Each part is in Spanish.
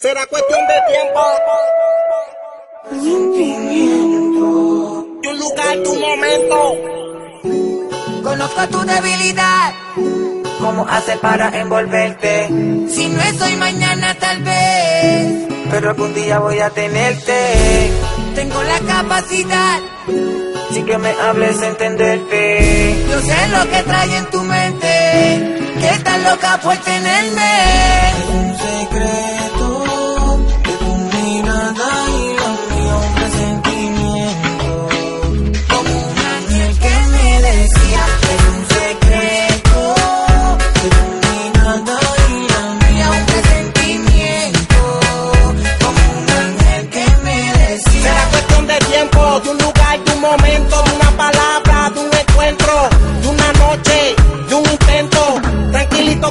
Será cuestión de tiempo. Sentimiento. Y un lugar, tu momento. Conozco tu debilidad. ¿Cómo hacer para envolverte? Si no es hoy, mañana tal vez. Pero algún día voy a tenerte. Tengo la capacidad. Si que me hables, entenderte. Yo sé lo que trae en tu mente. Que estás loca por tenerme. Es un secreto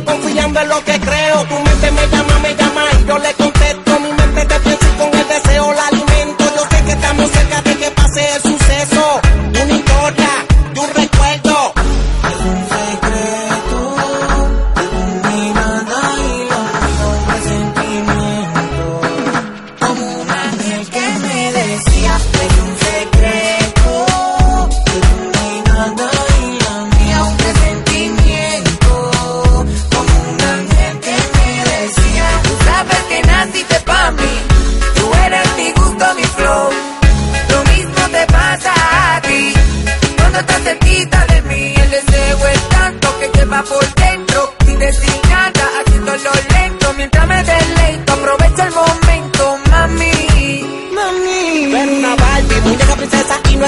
Confiando en lo que creo.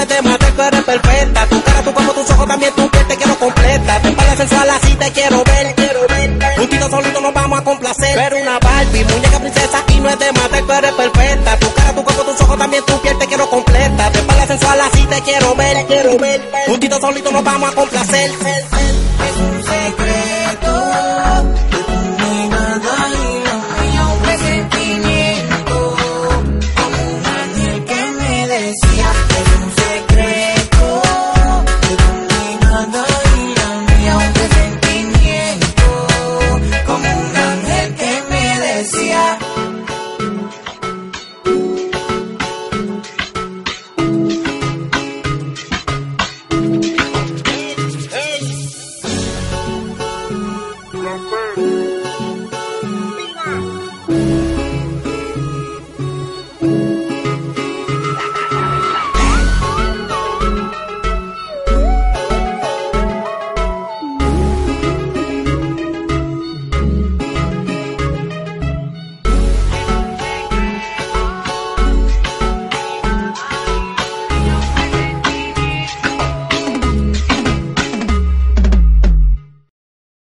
Princesa y no es de matar, pero es perfecta. Tu cara, tu cuerpo, tus ojos, también tu piel te quiero completa. Te espalda sensual así te quiero ver, quiero ver. Juntito solito nos vamos a complacer. Ver una Barbie, muñeca princesa y no es de matar, pero es perfecta. Tu cara, tu cuerpo, tus ojos, también tu piel te quiero completa. Te espalda sensual así te quiero ver, quiero ver. Juntito solito nos vamos a complacer. bird.